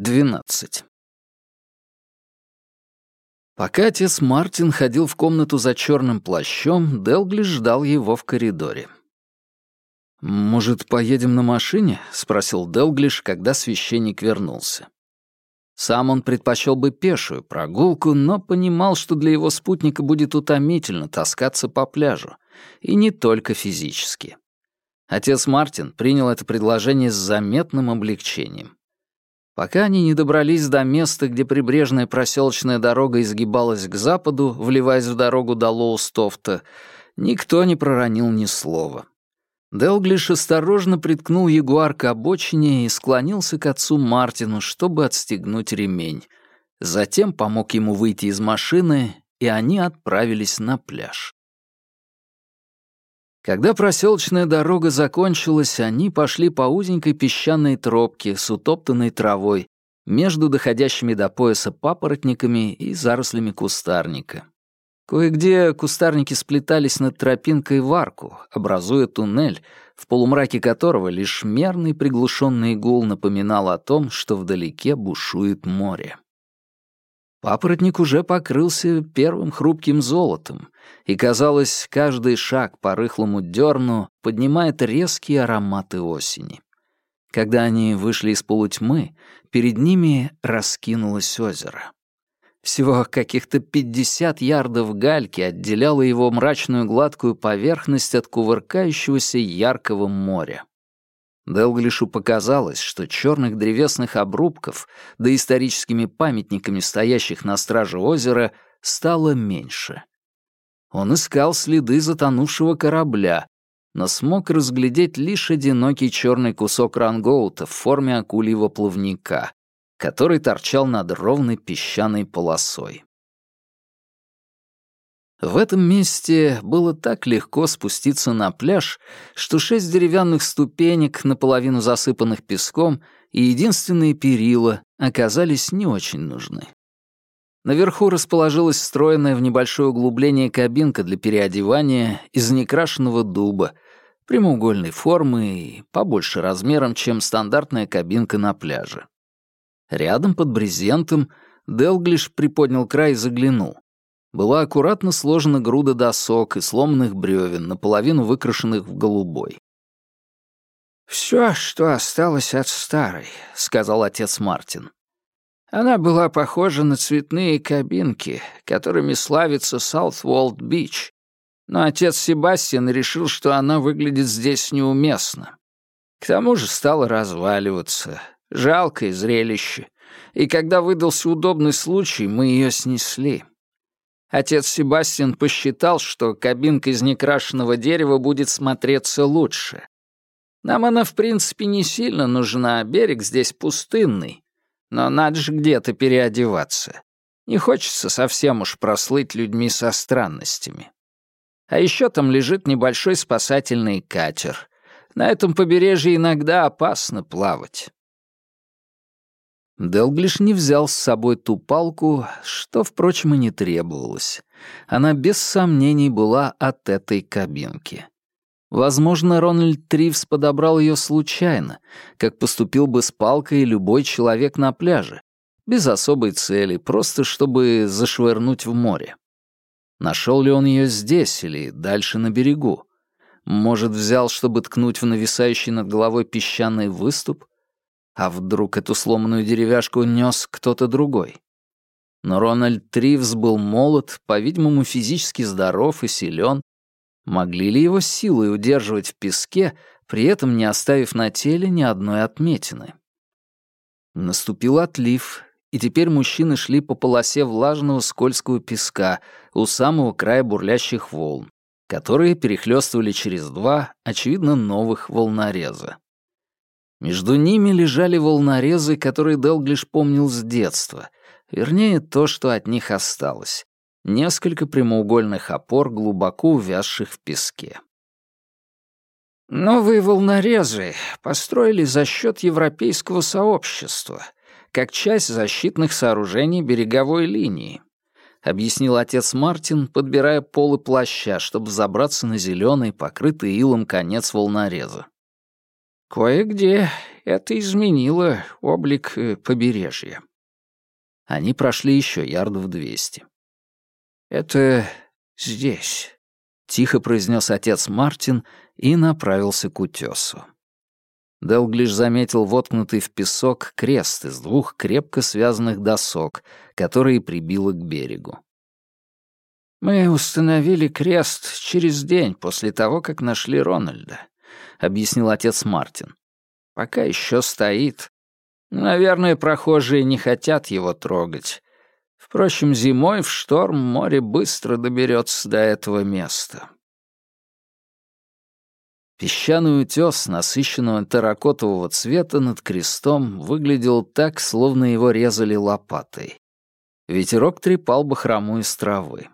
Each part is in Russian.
12. Пока отец Мартин ходил в комнату за черным плащом, Делглиш ждал его в коридоре. «Может, поедем на машине?» — спросил Делглиш, когда священник вернулся. Сам он предпочел бы пешую прогулку, но понимал, что для его спутника будет утомительно таскаться по пляжу, и не только физически. Отец Мартин принял это предложение с заметным облегчением. Пока они не добрались до места, где прибрежная проселочная дорога изгибалась к западу, вливаясь в дорогу до Лоустофта, никто не проронил ни слова. Делглиш осторожно приткнул ягуар к обочине и склонился к отцу Мартину, чтобы отстегнуть ремень. Затем помог ему выйти из машины, и они отправились на пляж. Когда проселочная дорога закончилась, они пошли по узенькой песчаной тропке с утоптанной травой между доходящими до пояса папоротниками и зарослями кустарника. Кое-где кустарники сплетались над тропинкой в арку, образуя туннель, в полумраке которого лишь мерный приглушенный гул напоминал о том, что вдалеке бушует море. Папоротник уже покрылся первым хрупким золотом, и, казалось, каждый шаг по рыхлому дерну поднимает резкие ароматы осени. Когда они вышли из полутьмы, перед ними раскинулось озеро. Всего каких-то пятьдесят ярдов гальки отделяло его мрачную гладкую поверхность от кувыркающегося яркого моря. Делглишу показалось, что черных древесных обрубков, да историческими памятниками стоящих на страже озера, стало меньше. Он искал следы затонувшего корабля, но смог разглядеть лишь одинокий черный кусок рангоута в форме акульего плавника, который торчал над ровной песчаной полосой. В этом месте было так легко спуститься на пляж, что шесть деревянных ступенек, наполовину засыпанных песком, и единственные перила оказались не очень нужны. Наверху расположилась встроенная в небольшое углубление кабинка для переодевания из некрашенного дуба, прямоугольной формы и побольше размером, чем стандартная кабинка на пляже. Рядом под брезентом Делглиш приподнял край и заглянул была аккуратно сложена груда досок и сломанных бревен, наполовину выкрашенных в голубой. «Все, что осталось от старой», — сказал отец Мартин. Она была похожа на цветные кабинки, которыми славится Саутволд-Бич, но отец Себастьян решил, что она выглядит здесь неуместно. К тому же стала разваливаться. Жалкое зрелище. И когда выдался удобный случай, мы ее снесли. Отец Себастьян посчитал, что кабинка из некрашенного дерева будет смотреться лучше. Нам она, в принципе, не сильно нужна, берег здесь пустынный. Но надо же где-то переодеваться. Не хочется совсем уж прослыть людьми со странностями. А еще там лежит небольшой спасательный катер. На этом побережье иногда опасно плавать. Делглиш не взял с собой ту палку, что, впрочем, и не требовалось. Она без сомнений была от этой кабинки. Возможно, Рональд Тривс подобрал ее случайно, как поступил бы с палкой любой человек на пляже, без особой цели, просто чтобы зашвырнуть в море. Нашел ли он ее здесь или дальше на берегу? Может, взял, чтобы ткнуть в нависающий над головой песчаный выступ? А вдруг эту сломанную деревяшку нес кто-то другой? Но Рональд Тривс был молод, по-видимому, физически здоров и силен. Могли ли его силой удерживать в песке, при этом не оставив на теле ни одной отметины? Наступил отлив, и теперь мужчины шли по полосе влажного скользкого песка у самого края бурлящих волн, которые перехлёстывали через два, очевидно, новых волнореза. Между ними лежали волнорезы, которые Делглиш помнил с детства, вернее, то, что от них осталось. Несколько прямоугольных опор, глубоко увязших в песке. Новые волнорезы построили за счет европейского сообщества, как часть защитных сооружений береговой линии, объяснил отец Мартин, подбирая полы плаща, чтобы забраться на зеленый, покрытый илом конец волнореза. Кое-где это изменило облик э, побережья. Они прошли еще ярдов двести. «Это здесь», — тихо произнес отец Мартин и направился к утесу. Делглиш заметил воткнутый в песок крест из двух крепко связанных досок, которые прибило к берегу. «Мы установили крест через день после того, как нашли Рональда», — объяснил отец Мартин. «Пока еще стоит. Наверное, прохожие не хотят его трогать. Впрочем, зимой в шторм море быстро доберется до этого места». Песчаный утес, насыщенного терракотового цвета над крестом, выглядел так, словно его резали лопатой. Ветерок трепал бахрому из травы.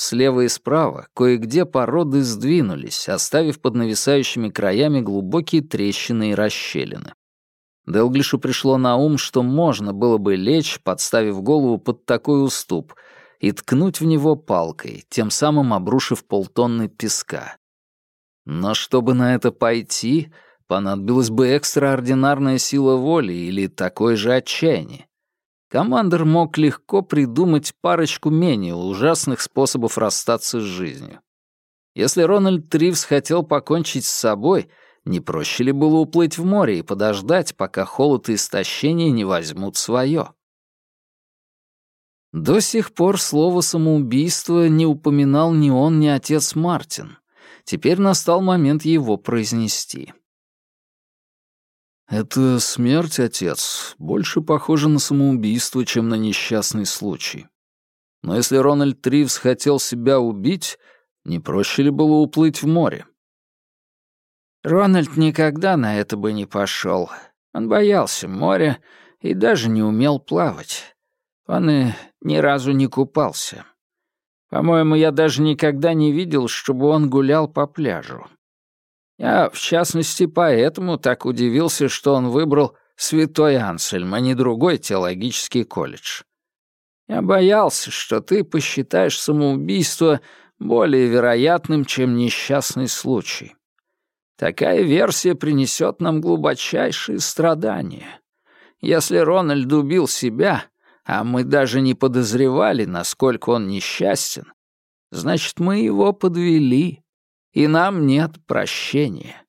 Слева и справа кое-где породы сдвинулись, оставив под нависающими краями глубокие трещины и расщелины. Делглишу пришло на ум, что можно было бы лечь, подставив голову под такой уступ, и ткнуть в него палкой, тем самым обрушив полтонны песка. Но чтобы на это пойти, понадобилась бы экстраординарная сила воли или такое же отчаяние. Командор мог легко придумать парочку менее ужасных способов расстаться с жизнью. Если Рональд Тривс хотел покончить с собой, не проще ли было уплыть в море и подождать, пока холод и истощение не возьмут свое? До сих пор слово «самоубийство» не упоминал ни он, ни отец Мартин. Теперь настал момент его произнести. «Это смерть, отец, больше похоже на самоубийство, чем на несчастный случай. Но если Рональд Тривс хотел себя убить, не проще ли было уплыть в море?» Рональд никогда на это бы не пошел. Он боялся моря и даже не умел плавать. Он и ни разу не купался. По-моему, я даже никогда не видел, чтобы он гулял по пляжу. Я, в частности, поэтому так удивился, что он выбрал Святой Ансельм, а не другой теологический колледж. Я боялся, что ты посчитаешь самоубийство более вероятным, чем несчастный случай. Такая версия принесет нам глубочайшие страдания. Если Рональд убил себя, а мы даже не подозревали, насколько он несчастен, значит, мы его подвели и нам нет прощения.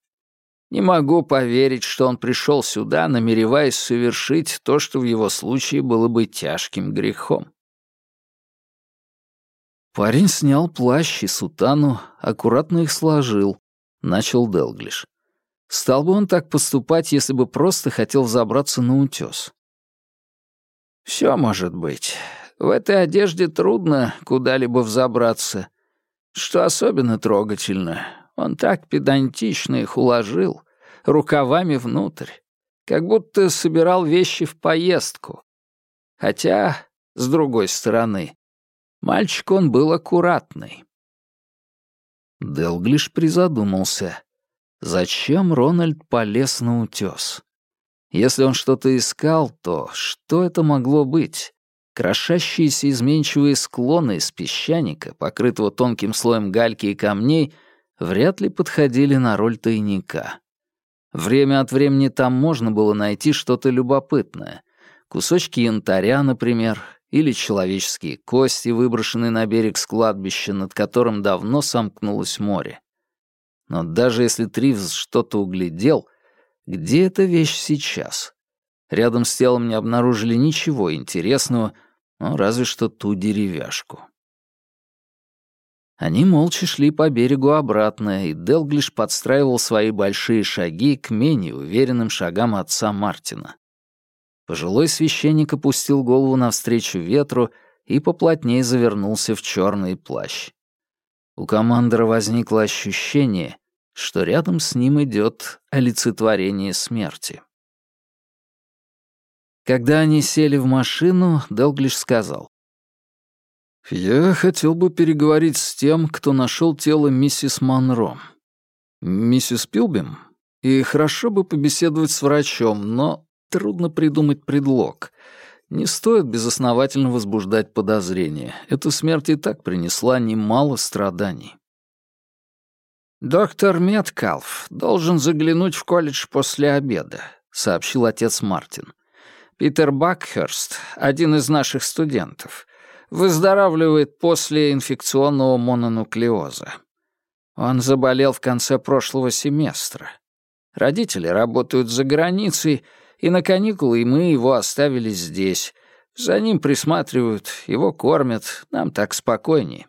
Не могу поверить, что он пришел сюда, намереваясь совершить то, что в его случае было бы тяжким грехом. Парень снял плащ и сутану, аккуратно их сложил, начал Делглиш. Стал бы он так поступать, если бы просто хотел забраться на утес? Все может быть. В этой одежде трудно куда-либо взобраться. Что особенно трогательно, он так педантично их уложил, рукавами внутрь, как будто собирал вещи в поездку. Хотя, с другой стороны, мальчик он был аккуратный. Делглиш призадумался. Зачем Рональд полез на утес? Если он что-то искал, то что это могло быть? Крошащиеся изменчивые склоны из песчаника, покрытого тонким слоем гальки и камней, вряд ли подходили на роль тайника. Время от времени там можно было найти что-то любопытное. Кусочки янтаря, например, или человеческие кости, выброшенные на берег с кладбища, над которым давно сомкнулось море. Но даже если Тривз что-то углядел, где эта вещь сейчас? Рядом с телом не обнаружили ничего интересного, ну, разве что ту деревяшку. Они молча шли по берегу обратно, и Делглиш подстраивал свои большие шаги к менее уверенным шагам отца Мартина. Пожилой священник опустил голову навстречу ветру и поплотнее завернулся в черный плащ. У командора возникло ощущение, что рядом с ним идет олицетворение смерти. Когда они сели в машину, Делглиш сказал. «Я хотел бы переговорить с тем, кто нашел тело миссис Монро. Миссис Пилбим? И хорошо бы побеседовать с врачом, но трудно придумать предлог. Не стоит безосновательно возбуждать подозрения. Эта смерть и так принесла немало страданий». «Доктор Меткалф должен заглянуть в колледж после обеда», — сообщил отец Мартин. «Питер Бакхерст, один из наших студентов, выздоравливает после инфекционного мононуклеоза. Он заболел в конце прошлого семестра. Родители работают за границей, и на каникулы мы его оставили здесь. За ним присматривают, его кормят, нам так спокойнее.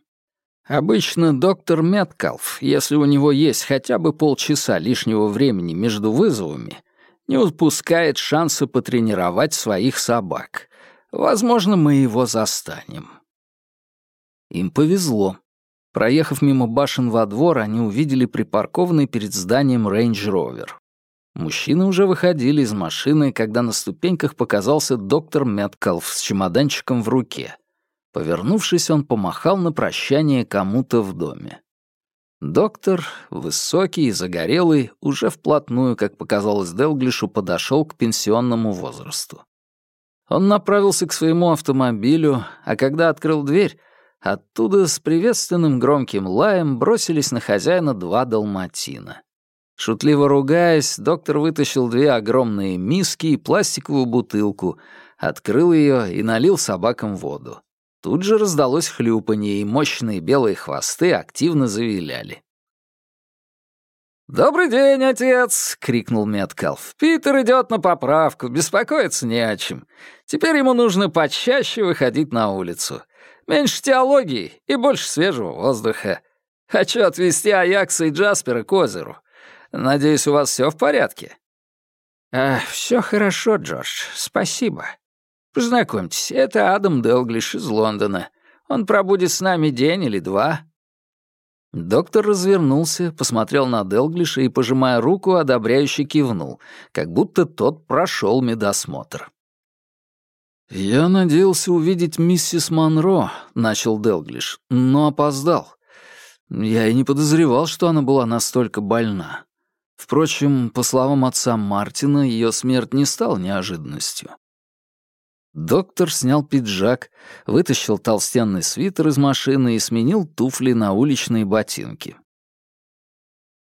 Обычно доктор Меткалф, если у него есть хотя бы полчаса лишнего времени между вызовами, не упускает шанса потренировать своих собак. Возможно, мы его застанем. Им повезло. Проехав мимо башен во двор, они увидели припаркованный перед зданием рейндж-ровер. Мужчины уже выходили из машины, когда на ступеньках показался доктор Меткалф с чемоданчиком в руке. Повернувшись, он помахал на прощание кому-то в доме. Доктор, высокий и загорелый, уже вплотную, как показалось Делглишу, подошел к пенсионному возрасту. Он направился к своему автомобилю, а когда открыл дверь, оттуда с приветственным громким лаем бросились на хозяина два далматина. Шутливо ругаясь, доктор вытащил две огромные миски и пластиковую бутылку, открыл ее и налил собакам воду. Тут же раздалось хлюпанье, и мощные белые хвосты активно завиляли. «Добрый день, отец!» — крикнул Меткалф. «Питер идет на поправку, беспокоиться не о чем. Теперь ему нужно почаще выходить на улицу. Меньше теологии и больше свежего воздуха. Хочу отвезти Аякса и Джаспера к озеру. Надеюсь, у вас все в порядке?» «А, все хорошо, Джордж, спасибо. Познакомьтесь, это Адам Делглиш из Лондона. Он пробудет с нами день или два». Доктор развернулся, посмотрел на Делглиша и, пожимая руку, одобряюще кивнул, как будто тот прошел медосмотр. «Я надеялся увидеть миссис Монро», — начал Делглиш, — «но опоздал. Я и не подозревал, что она была настолько больна. Впрочем, по словам отца Мартина, ее смерть не стала неожиданностью. Доктор снял пиджак, вытащил толстенный свитер из машины и сменил туфли на уличные ботинки.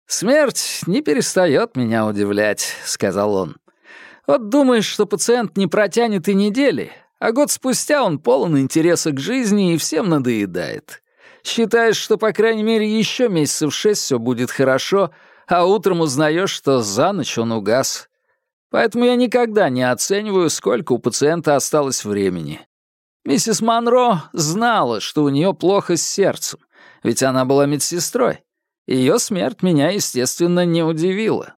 «Смерть не перестает меня удивлять», — сказал он. «Вот думаешь, что пациент не протянет и недели, а год спустя он полон интереса к жизни и всем надоедает. Считаешь, что, по крайней мере, еще месяцев шесть все будет хорошо, а утром узнаешь, что за ночь он угас. Поэтому я никогда не оцениваю, сколько у пациента осталось времени. Миссис Монро знала, что у нее плохо с сердцем, ведь она была медсестрой. Ее смерть меня, естественно, не удивила.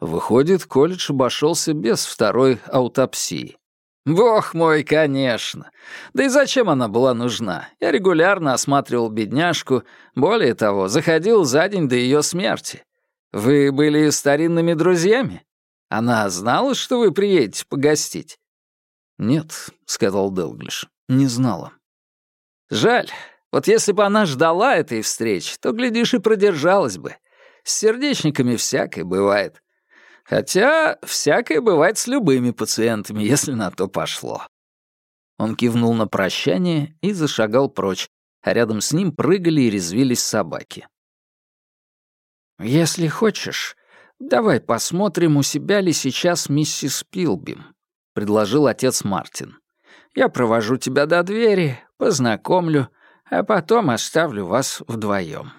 Выходит, колледж обошелся без второй аутопсии. Бог мой, конечно. Да и зачем она была нужна? Я регулярно осматривал бедняжку, более того, заходил за день до ее смерти. Вы были старинными друзьями? Она знала, что вы приедете погостить?» «Нет», — сказал Делглиш, — «не знала». «Жаль. Вот если бы она ждала этой встречи, то, глядишь, и продержалась бы. С сердечниками всякое бывает. Хотя всякое бывает с любыми пациентами, если на то пошло». Он кивнул на прощание и зашагал прочь, а рядом с ним прыгали и резвились собаки. «Если хочешь, «Давай посмотрим, у себя ли сейчас миссис Пилбим», — предложил отец Мартин. «Я провожу тебя до двери, познакомлю, а потом оставлю вас вдвоем».